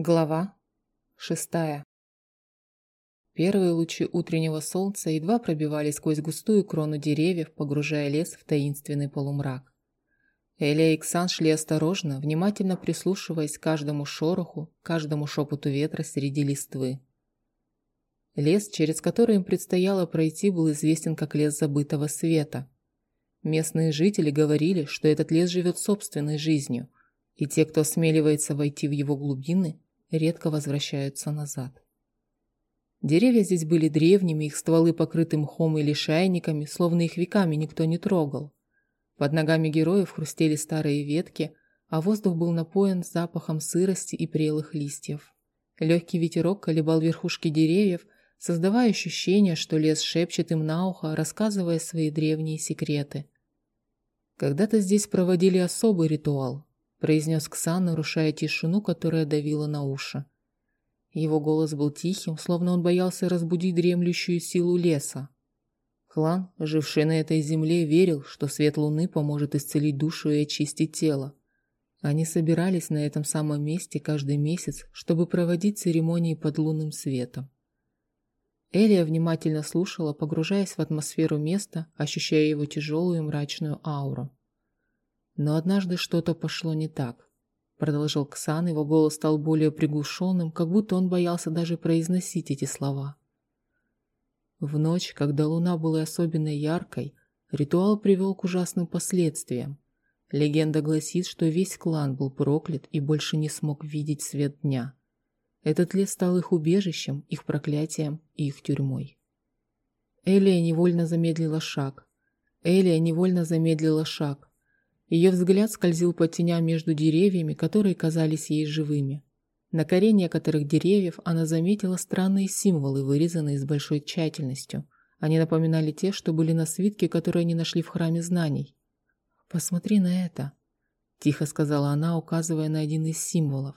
Глава шестая. Первые лучи утреннего солнца едва пробивались сквозь густую крону деревьев, погружая лес в таинственный полумрак. Эля и Ксан шли осторожно, внимательно прислушиваясь к каждому шороху, каждому шепоту ветра среди листвы. Лес, через который им предстояло пройти, был известен как лес забытого света. Местные жители говорили, что этот лес живет собственной жизнью, и те, кто осмеливается войти в его глубины – редко возвращаются назад. Деревья здесь были древними, их стволы покрыты мхом или шайниками, словно их веками никто не трогал. Под ногами героев хрустели старые ветки, а воздух был напоен запахом сырости и прелых листьев. Легкий ветерок колебал верхушки деревьев, создавая ощущение, что лес шепчет им на ухо, рассказывая свои древние секреты. Когда-то здесь проводили особый ритуал, произнес Ксан, нарушая тишину, которая давила на уши. Его голос был тихим, словно он боялся разбудить дремлющую силу леса. Клан, живший на этой земле, верил, что свет луны поможет исцелить душу и очистить тело. Они собирались на этом самом месте каждый месяц, чтобы проводить церемонии под лунным светом. Элия внимательно слушала, погружаясь в атмосферу места, ощущая его тяжелую и мрачную ауру. Но однажды что-то пошло не так. Продолжил Ксан, его голос стал более приглушенным, как будто он боялся даже произносить эти слова. В ночь, когда луна была особенно яркой, ритуал привел к ужасным последствиям. Легенда гласит, что весь клан был проклят и больше не смог видеть свет дня. Этот лес стал их убежищем, их проклятием и их тюрьмой. Элия невольно замедлила шаг. Элия невольно замедлила шаг. Ее взгляд скользил по теням между деревьями, которые казались ей живыми. На коре некоторых деревьев она заметила странные символы, вырезанные с большой тщательностью. Они напоминали те, что были на свитке, которые они нашли в храме знаний. «Посмотри на это», – тихо сказала она, указывая на один из символов.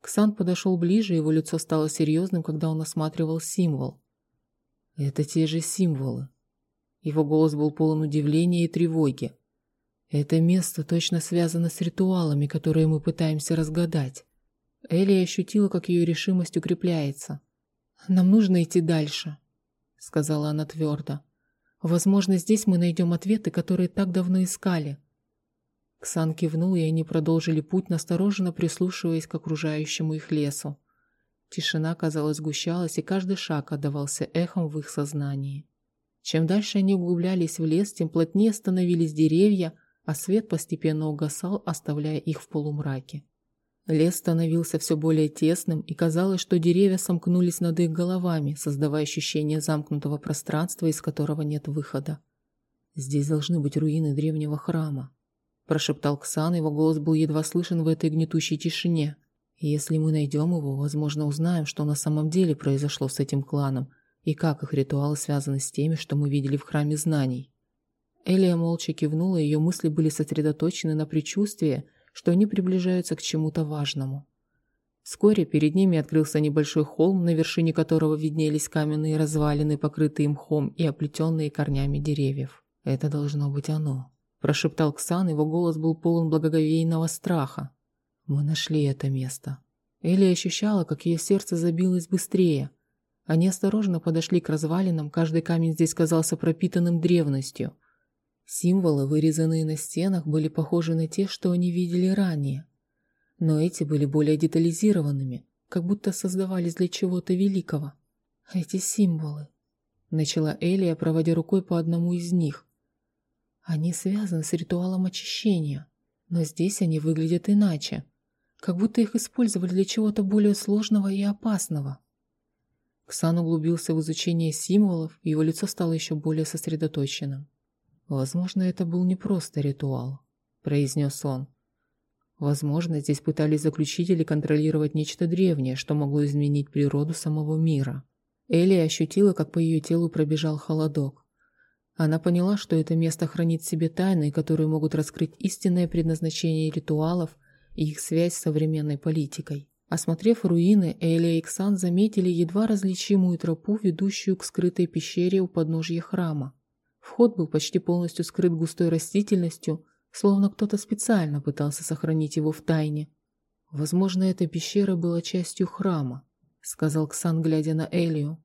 Ксан подошел ближе, его лицо стало серьезным, когда он осматривал символ. «Это те же символы». Его голос был полон удивления и тревоги. Это место точно связано с ритуалами, которые мы пытаемся разгадать. Элли ощутила, как ее решимость укрепляется. «Нам нужно идти дальше», — сказала она твердо. «Возможно, здесь мы найдем ответы, которые так давно искали». Ксан кивнул, и они продолжили путь, настороженно прислушиваясь к окружающему их лесу. Тишина, казалось, сгущалась, и каждый шаг отдавался эхом в их сознании. Чем дальше они углублялись в лес, тем плотнее становились деревья, а свет постепенно угасал, оставляя их в полумраке. Лес становился все более тесным, и казалось, что деревья сомкнулись над их головами, создавая ощущение замкнутого пространства, из которого нет выхода. «Здесь должны быть руины древнего храма», – прошептал Ксан, его голос был едва слышен в этой гнетущей тишине. «Если мы найдем его, возможно, узнаем, что на самом деле произошло с этим кланом и как их ритуалы связаны с теми, что мы видели в храме знаний». Элия молча кивнула, ее мысли были сосредоточены на предчувствии, что они приближаются к чему-то важному. Вскоре перед ними открылся небольшой холм, на вершине которого виднелись каменные развалины, покрытые мхом и оплетенные корнями деревьев. «Это должно быть оно», – прошептал Ксан, его голос был полон благоговейного страха. «Мы нашли это место». Элия ощущала, как ее сердце забилось быстрее. Они осторожно подошли к развалинам, каждый камень здесь казался пропитанным древностью – Символы, вырезанные на стенах, были похожи на те, что они видели ранее. Но эти были более детализированными, как будто создавались для чего-то великого. Эти символы. Начала Элия, проводя рукой по одному из них. Они связаны с ритуалом очищения, но здесь они выглядят иначе, как будто их использовали для чего-то более сложного и опасного. Ксан углубился в изучение символов, его лицо стало еще более сосредоточенным. «Возможно, это был не просто ритуал», – произнес он. «Возможно, здесь пытались заключить или контролировать нечто древнее, что могло изменить природу самого мира». Элли ощутила, как по ее телу пробежал холодок. Она поняла, что это место хранит в себе тайны, которые могут раскрыть истинное предназначение ритуалов и их связь с современной политикой. Осмотрев руины, Элли и Ксан заметили едва различимую тропу, ведущую к скрытой пещере у подножья храма. Вход был почти полностью скрыт густой растительностью, словно кто-то специально пытался сохранить его в тайне. «Возможно, эта пещера была частью храма», — сказал Ксан, глядя на Элию.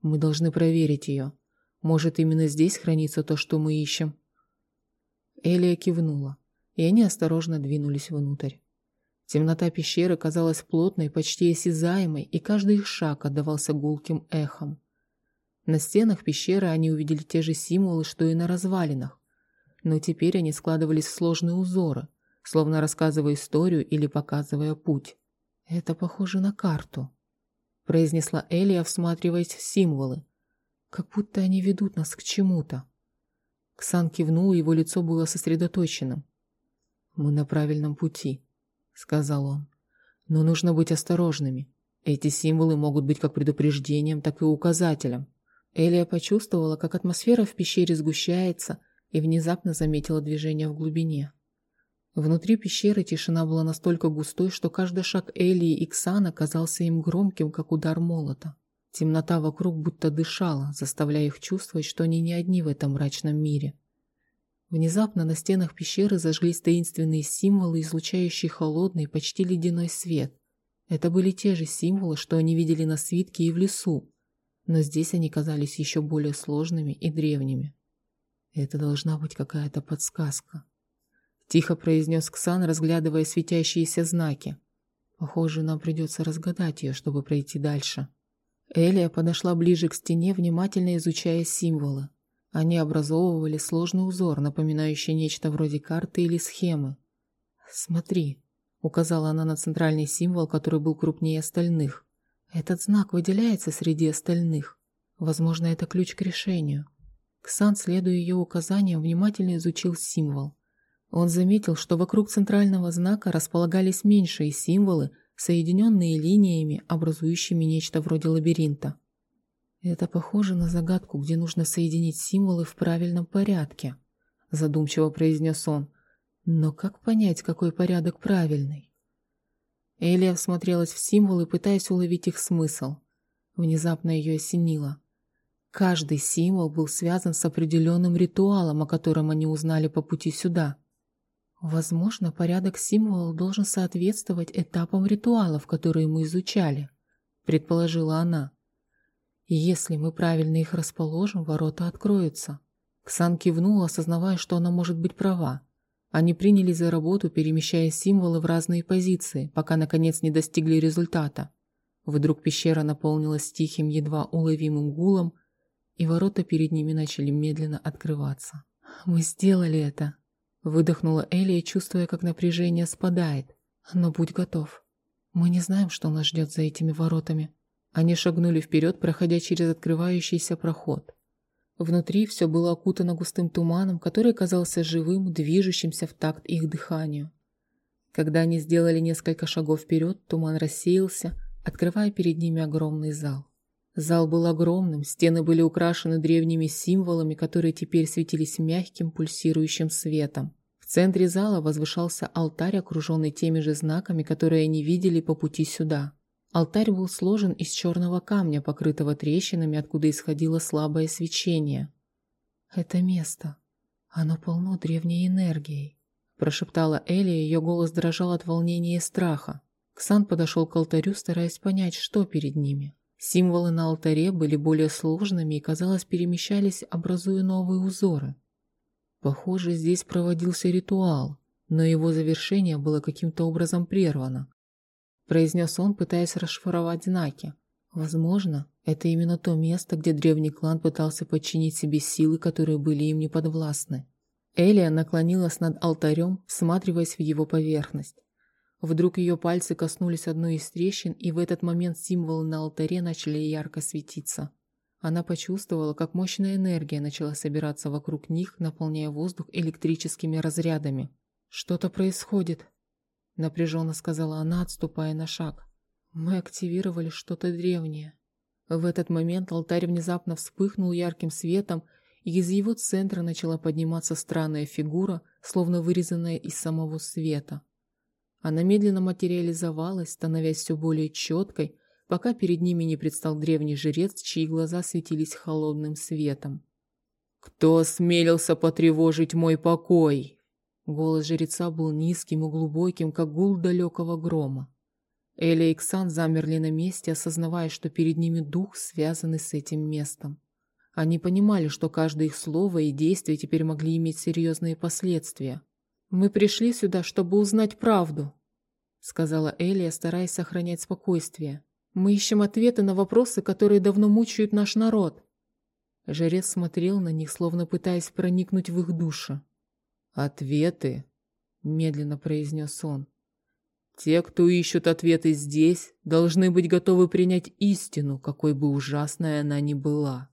«Мы должны проверить ее. Может, именно здесь хранится то, что мы ищем?» Элия кивнула, и они осторожно двинулись внутрь. Темнота пещеры казалась плотной, почти осязаемой, и каждый их шаг отдавался гулким эхом. На стенах пещеры они увидели те же символы, что и на развалинах, но теперь они складывались в сложные узоры, словно рассказывая историю или показывая путь. «Это похоже на карту», — произнесла Элия, всматриваясь в символы, как будто они ведут нас к чему-то. Ксан кивнул, его лицо было сосредоточенным. «Мы на правильном пути», — сказал он. «Но нужно быть осторожными. Эти символы могут быть как предупреждением, так и указателем». Элия почувствовала, как атмосфера в пещере сгущается, и внезапно заметила движение в глубине. Внутри пещеры тишина была настолько густой, что каждый шаг Элии и Ксана казался им громким, как удар молота. Темнота вокруг будто дышала, заставляя их чувствовать, что они не одни в этом мрачном мире. Внезапно на стенах пещеры зажглись таинственные символы, излучающие холодный, почти ледяной свет. Это были те же символы, что они видели на свитке и в лесу, но здесь они казались еще более сложными и древними. Это должна быть какая-то подсказка. Тихо произнес Ксан, разглядывая светящиеся знаки. Похоже, нам придется разгадать ее, чтобы пройти дальше. Элия подошла ближе к стене, внимательно изучая символы. Они образовывали сложный узор, напоминающий нечто вроде карты или схемы. «Смотри», — указала она на центральный символ, который был крупнее остальных. «Этот знак выделяется среди остальных. Возможно, это ключ к решению». Ксан, следуя ее указаниям, внимательно изучил символ. Он заметил, что вокруг центрального знака располагались меньшие символы, соединенные линиями, образующими нечто вроде лабиринта. «Это похоже на загадку, где нужно соединить символы в правильном порядке», задумчиво произнес он. «Но как понять, какой порядок правильный?» Элия всмотрелась в символы, пытаясь уловить их смысл. Внезапно ее осенило. Каждый символ был связан с определенным ритуалом, о котором они узнали по пути сюда. Возможно, порядок символов должен соответствовать этапам ритуалов, которые мы изучали, предположила она. Если мы правильно их расположим, ворота откроются. Ксан кивнула, осознавая, что она может быть права. Они принялись за работу, перемещая символы в разные позиции, пока наконец не достигли результата. Вдруг пещера наполнилась тихим, едва уловимым гулом, и ворота перед ними начали медленно открываться. «Мы сделали это!» Выдохнула Элия, чувствуя, как напряжение спадает. «Но будь готов. Мы не знаем, что нас ждет за этими воротами». Они шагнули вперед, проходя через открывающийся проход. Внутри все было окутано густым туманом, который казался живым, движущимся в такт их дыханию. Когда они сделали несколько шагов вперед, туман рассеялся, открывая перед ними огромный зал. Зал был огромным, стены были украшены древними символами, которые теперь светились мягким пульсирующим светом. В центре зала возвышался алтарь, окруженный теми же знаками, которые они видели по пути сюда. Алтарь был сложен из черного камня, покрытого трещинами, откуда исходило слабое свечение. «Это место. Оно полно древней энергией», – прошептала Элли, ее голос дрожал от волнения и страха. Ксан подошел к алтарю, стараясь понять, что перед ними. Символы на алтаре были более сложными и, казалось, перемещались, образуя новые узоры. Похоже, здесь проводился ритуал, но его завершение было каким-то образом прервано. Произнес он, пытаясь расшифровать знаки. Возможно, это именно то место, где древний клан пытался подчинить себе силы, которые были им неподвластны. Элия наклонилась над алтарем, всматриваясь в его поверхность. Вдруг ее пальцы коснулись одной из трещин, и в этот момент символы на алтаре начали ярко светиться. Она почувствовала, как мощная энергия начала собираться вокруг них, наполняя воздух электрическими разрядами. «Что-то происходит», — напряженно сказала она, отступая на шаг. «Мы активировали что-то древнее». В этот момент алтарь внезапно вспыхнул ярким светом, и из его центра начала подниматься странная фигура, словно вырезанная из самого света. Она медленно материализовалась, становясь все более четкой, пока перед ними не предстал древний жрец, чьи глаза светились холодным светом. «Кто осмелился потревожить мой покой?» Голос жреца был низким и глубоким, как гул далекого грома. Эля и Ксан замерли на месте, осознавая, что перед ними дух, связанный с этим местом. Они понимали, что каждое их слово и действие теперь могли иметь серьезные последствия. «Мы пришли сюда, чтобы узнать правду», — сказала Элия, стараясь сохранять спокойствие. «Мы ищем ответы на вопросы, которые давно мучают наш народ». Жрец смотрел на них, словно пытаясь проникнуть в их души. «Ответы?» — медленно произнес он. «Те, кто ищут ответы здесь, должны быть готовы принять истину, какой бы ужасной она ни была».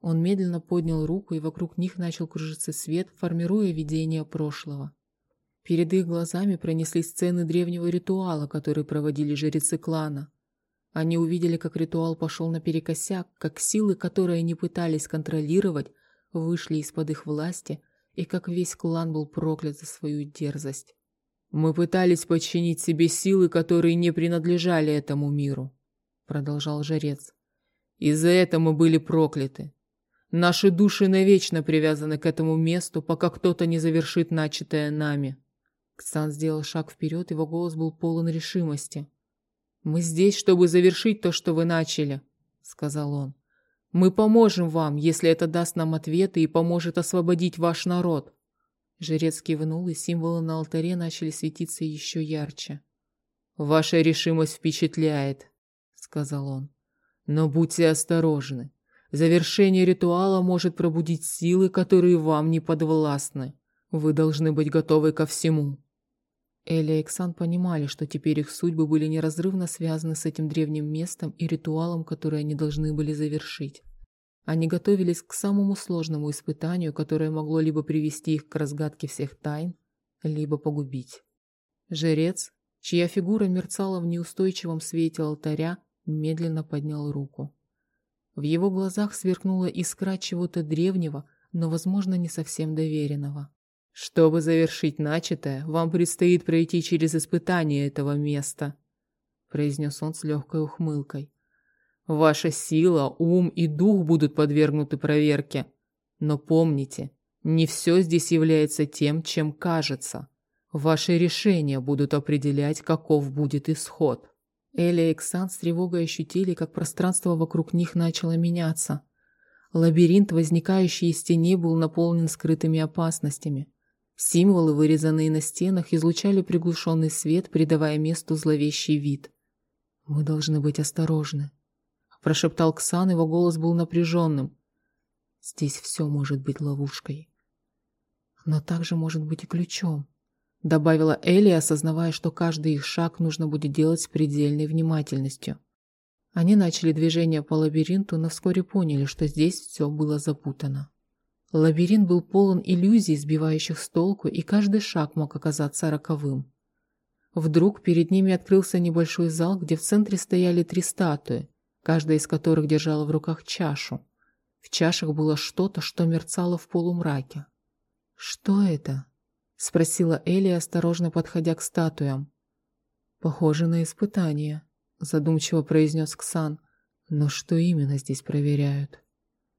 Он медленно поднял руку, и вокруг них начал кружиться свет, формируя видение прошлого. Перед их глазами пронеслись сцены древнего ритуала, который проводили жрецы клана. Они увидели, как ритуал пошел наперекосяк, как силы, которые они пытались контролировать, вышли из-под их власти, и как весь клан был проклят за свою дерзость. «Мы пытались подчинить себе силы, которые не принадлежали этому миру», — продолжал жрец. «И за это мы были прокляты. Наши души навечно привязаны к этому месту, пока кто-то не завершит начатое нами. Ксан сделал шаг вперед, его голос был полон решимости. «Мы здесь, чтобы завершить то, что вы начали», — сказал он. «Мы поможем вам, если это даст нам ответы и поможет освободить ваш народ». Жрец кивнул, и символы на алтаре начали светиться еще ярче. «Ваша решимость впечатляет», — сказал он. «Но будьте осторожны. Завершение ритуала может пробудить силы, которые вам не подвластны. Вы должны быть готовы ко всему. Эля и Ксан понимали, что теперь их судьбы были неразрывно связаны с этим древним местом и ритуалом, который они должны были завершить. Они готовились к самому сложному испытанию, которое могло либо привести их к разгадке всех тайн, либо погубить. Жрец, чья фигура мерцала в неустойчивом свете алтаря, медленно поднял руку. В его глазах сверкнула искра чего-то древнего, но, возможно, не совсем доверенного. «Чтобы завершить начатое, вам предстоит пройти через испытание этого места», произнес он с легкой ухмылкой. «Ваша сила, ум и дух будут подвергнуты проверке. Но помните, не все здесь является тем, чем кажется. Ваши решения будут определять, каков будет исход». Эля и Ксан с тревогой ощутили, как пространство вокруг них начало меняться. Лабиринт, возникающий из теней, был наполнен скрытыми опасностями. Символы, вырезанные на стенах, излучали приглушенный свет, придавая месту зловещий вид. «Мы должны быть осторожны», – прошептал Ксан, его голос был напряженным. «Здесь все может быть ловушкой. Но также может быть и ключом добавила Элли, осознавая, что каждый их шаг нужно будет делать с предельной внимательностью. Они начали движение по лабиринту, но вскоре поняли, что здесь все было запутано. Лабиринт был полон иллюзий, сбивающих с толку, и каждый шаг мог оказаться роковым. Вдруг перед ними открылся небольшой зал, где в центре стояли три статуи, каждая из которых держала в руках чашу. В чашах было что-то, что мерцало в полумраке. «Что это?» — спросила Элли, осторожно подходя к статуям. «Похоже на испытание», — задумчиво произнес Ксан. «Но что именно здесь проверяют?»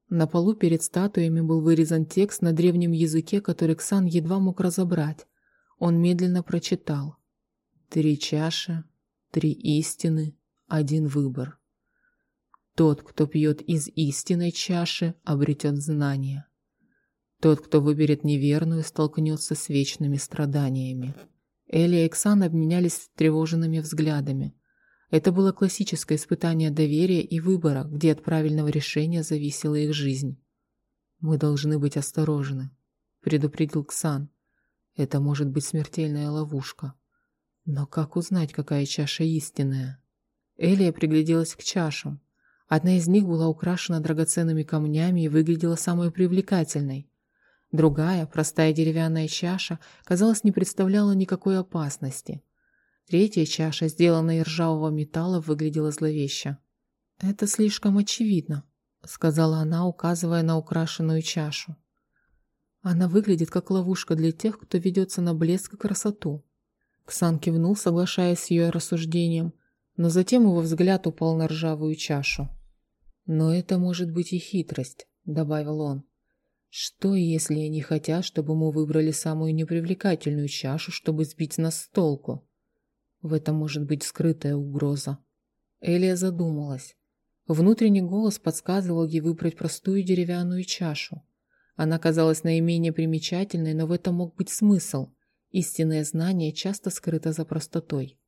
На полу перед статуями был вырезан текст на древнем языке, который Ксан едва мог разобрать. Он медленно прочитал. «Три чаши, три истины, один выбор. Тот, кто пьет из истинной чаши, обретет знание. Тот, кто выберет неверную, столкнется с вечными страданиями. Элли и Эксан обменялись тревоженными взглядами. Это было классическое испытание доверия и выбора, где от правильного решения зависела их жизнь. «Мы должны быть осторожны», — предупредил Ксан. «Это может быть смертельная ловушка». Но как узнать, какая чаша истинная? Элия пригляделась к чашам. Одна из них была украшена драгоценными камнями и выглядела самой привлекательной. Другая, простая деревянная чаша, казалось, не представляла никакой опасности. Третья чаша, сделанная из ржавого металла, выглядела зловеще. «Это слишком очевидно», — сказала она, указывая на украшенную чашу. «Она выглядит как ловушка для тех, кто ведется на блеск и красоту». Ксан кивнул, соглашаясь с ее рассуждением, но затем его взгляд упал на ржавую чашу. «Но это может быть и хитрость», — добавил он. Что, если они хотят, чтобы мы выбрали самую непривлекательную чашу, чтобы сбить нас с толку? В этом может быть скрытая угроза. Элия задумалась. Внутренний голос подсказывал ей выбрать простую деревянную чашу. Она казалась наименее примечательной, но в этом мог быть смысл. Истинное знание часто скрыто за простотой.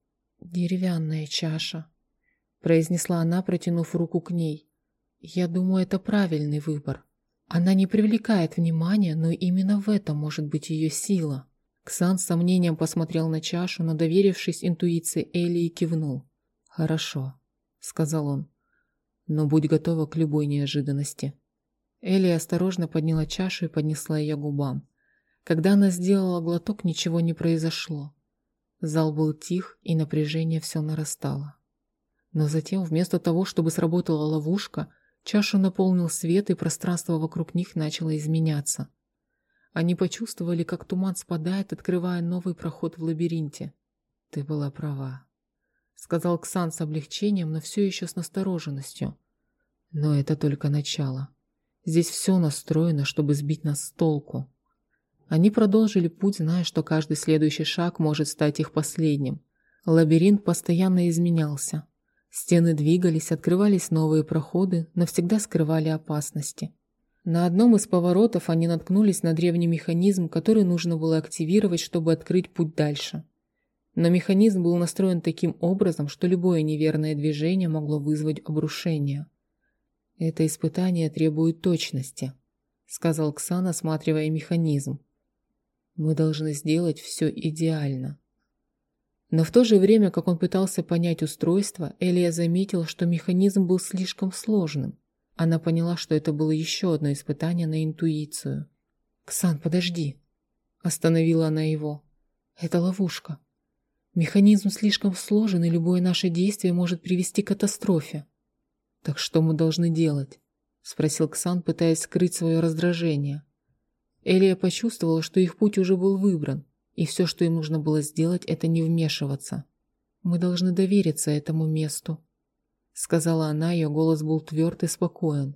«Деревянная чаша», — произнесла она, протянув руку к ней. «Я думаю, это правильный выбор. Она не привлекает внимания, но именно в этом может быть ее сила». Ксан с сомнением посмотрел на чашу, но, доверившись интуиции Элии, кивнул. «Хорошо», — сказал он, — «но будь готова к любой неожиданности». Элия осторожно подняла чашу и поднесла ее губам. Когда она сделала глоток, ничего не произошло. Зал был тих, и напряжение все нарастало. Но затем, вместо того, чтобы сработала ловушка, чашу наполнил свет, и пространство вокруг них начало изменяться. Они почувствовали, как туман спадает, открывая новый проход в лабиринте. «Ты была права», — сказал Ксан с облегчением, но все еще с настороженностью. «Но это только начало. Здесь все настроено, чтобы сбить нас с толку». Они продолжили путь, зная, что каждый следующий шаг может стать их последним. Лабиринт постоянно изменялся. Стены двигались, открывались новые проходы, но всегда скрывали опасности. На одном из поворотов они наткнулись на древний механизм, который нужно было активировать, чтобы открыть путь дальше. Но механизм был настроен таким образом, что любое неверное движение могло вызвать обрушение. «Это испытание требует точности», — сказал Ксан, осматривая механизм. Мы должны сделать все идеально. Но в то же время, как он пытался понять устройство, Элия заметила, что механизм был слишком сложным. Она поняла, что это было еще одно испытание на интуицию. «Ксан, подожди!» Остановила она его. «Это ловушка. Механизм слишком сложен, и любое наше действие может привести к катастрофе». «Так что мы должны делать?» Спросил Ксан, пытаясь скрыть свое раздражение. Элия почувствовала, что их путь уже был выбран, и все, что им нужно было сделать, это не вмешиваться. «Мы должны довериться этому месту», — сказала она, ее голос был тверд и спокоен.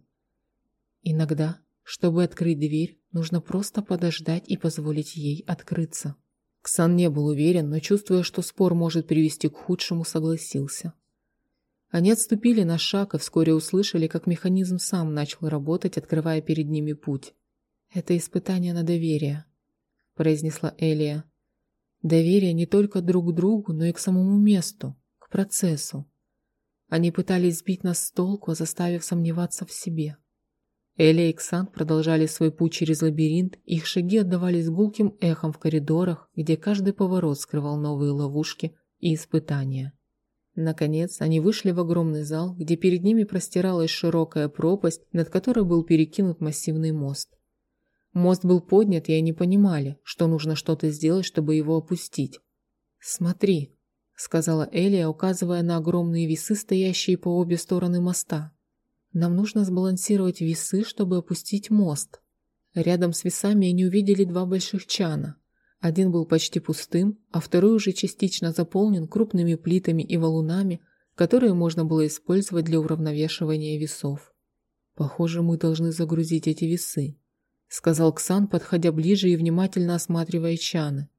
«Иногда, чтобы открыть дверь, нужно просто подождать и позволить ей открыться». Ксан не был уверен, но, чувствуя, что спор может привести к худшему, согласился. Они отступили на шаг и вскоре услышали, как механизм сам начал работать, открывая перед ними путь. «Это испытание на доверие», — произнесла Элия. «Доверие не только друг к другу, но и к самому месту, к процессу. Они пытались сбить нас с толку, заставив сомневаться в себе». Элия и Ксан продолжали свой путь через лабиринт, их шаги отдавались гулким эхом в коридорах, где каждый поворот скрывал новые ловушки и испытания. Наконец, они вышли в огромный зал, где перед ними простиралась широкая пропасть, над которой был перекинут массивный мост. Мост был поднят, и они понимали, что нужно что-то сделать, чтобы его опустить. «Смотри», — сказала Элия, указывая на огромные весы, стоящие по обе стороны моста. «Нам нужно сбалансировать весы, чтобы опустить мост». Рядом с весами они увидели два больших чана. Один был почти пустым, а второй уже частично заполнен крупными плитами и валунами, которые можно было использовать для уравновешивания весов. «Похоже, мы должны загрузить эти весы», сказал Ксан, подходя ближе и внимательно осматривая чаны.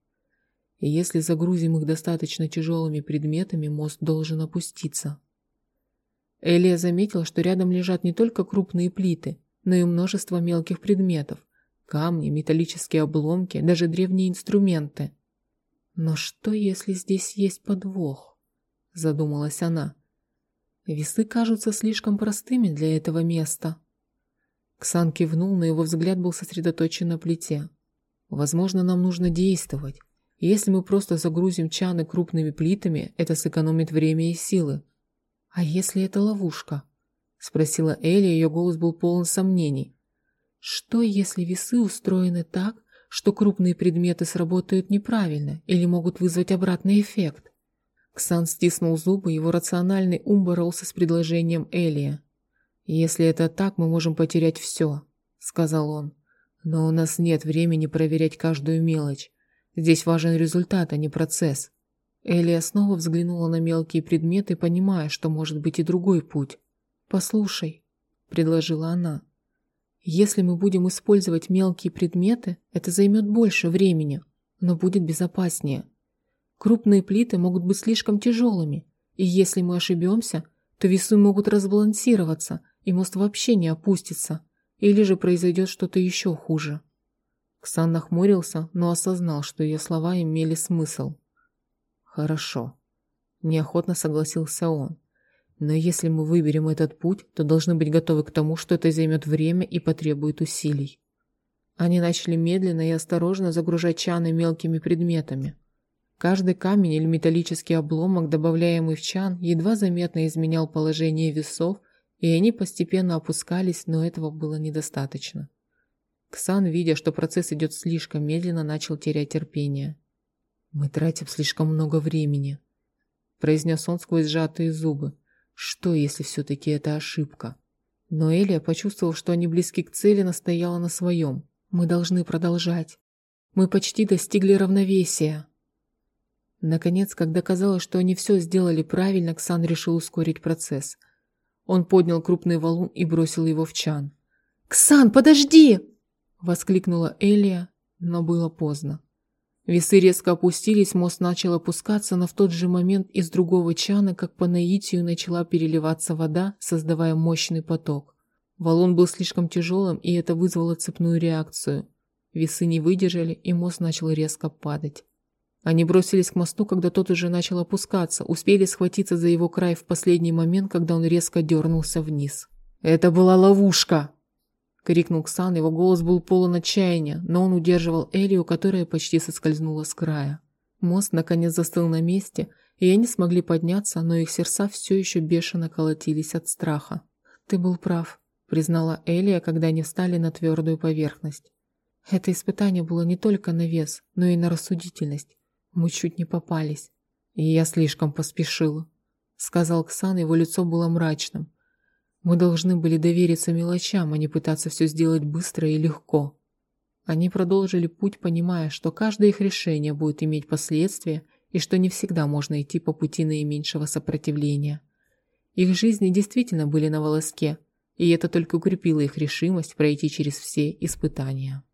И если загрузим их достаточно тяжелыми предметами, мост должен опуститься. Элия заметила, что рядом лежат не только крупные плиты, но и множество мелких предметов. Камни, металлические обломки, даже древние инструменты. «Но что, если здесь есть подвох?» – задумалась она. «Весы кажутся слишком простыми для этого места». Ксан кивнул, но его взгляд был сосредоточен на плите. «Возможно, нам нужно действовать. Если мы просто загрузим чаны крупными плитами, это сэкономит время и силы». «А если это ловушка?» – спросила Элли, ее голос был полон сомнений. «Что, если весы устроены так, что крупные предметы сработают неправильно или могут вызвать обратный эффект?» Ксан стиснул зубы, его рациональный ум боролся с предложением Элия. «Если это так, мы можем потерять все», — сказал он. «Но у нас нет времени проверять каждую мелочь. Здесь важен результат, а не процесс». Элия снова взглянула на мелкие предметы, понимая, что может быть и другой путь. «Послушай», — предложила она. Если мы будем использовать мелкие предметы, это займет больше времени, но будет безопаснее. Крупные плиты могут быть слишком тяжелыми, и если мы ошибемся, то весы могут разбалансироваться, и мост вообще не опустится, или же произойдет что-то еще хуже. Ксан нахмурился, но осознал, что ее слова имели смысл. «Хорошо», – неохотно согласился он. «Но если мы выберем этот путь, то должны быть готовы к тому, что это займет время и потребует усилий». Они начали медленно и осторожно загружать чаны мелкими предметами. Каждый камень или металлический обломок, добавляемый в чан, едва заметно изменял положение весов, и они постепенно опускались, но этого было недостаточно. Ксан, видя, что процесс идет слишком медленно, начал терять терпение. «Мы тратим слишком много времени», – произнес он сквозь сжатые зубы. «Что, если все-таки это ошибка?» Но Элия, почувствовав, что они близки к цели, настояла на своем. «Мы должны продолжать. Мы почти достигли равновесия». Наконец, когда казалось, что они все сделали правильно, Ксан решил ускорить процесс. Он поднял крупный валун и бросил его в чан. «Ксан, подожди!» – воскликнула Элия, но было поздно. Весы резко опустились, мост начал опускаться, но в тот же момент из другого чана, как по наитию, начала переливаться вода, создавая мощный поток. Валун был слишком тяжелым, и это вызвало цепную реакцию. Весы не выдержали, и мост начал резко падать. Они бросились к мосту, когда тот уже начал опускаться, успели схватиться за его край в последний момент, когда он резко дернулся вниз. «Это была ловушка!» — крикнул Ксан, его голос был полон отчаяния, но он удерживал Элию, которая почти соскользнула с края. Мост наконец застыл на месте, и они смогли подняться, но их сердца все еще бешено колотились от страха. «Ты был прав», — признала Элия, когда они встали на твердую поверхность. Это испытание было не только на вес, но и на рассудительность. Мы чуть не попались. И я слишком поспешила, сказал Ксан, его лицо было мрачным. Мы должны были довериться мелочам, а не пытаться все сделать быстро и легко. Они продолжили путь, понимая, что каждое их решение будет иметь последствия и что не всегда можно идти по пути наименьшего сопротивления. Их жизни действительно были на волоске, и это только укрепило их решимость пройти через все испытания.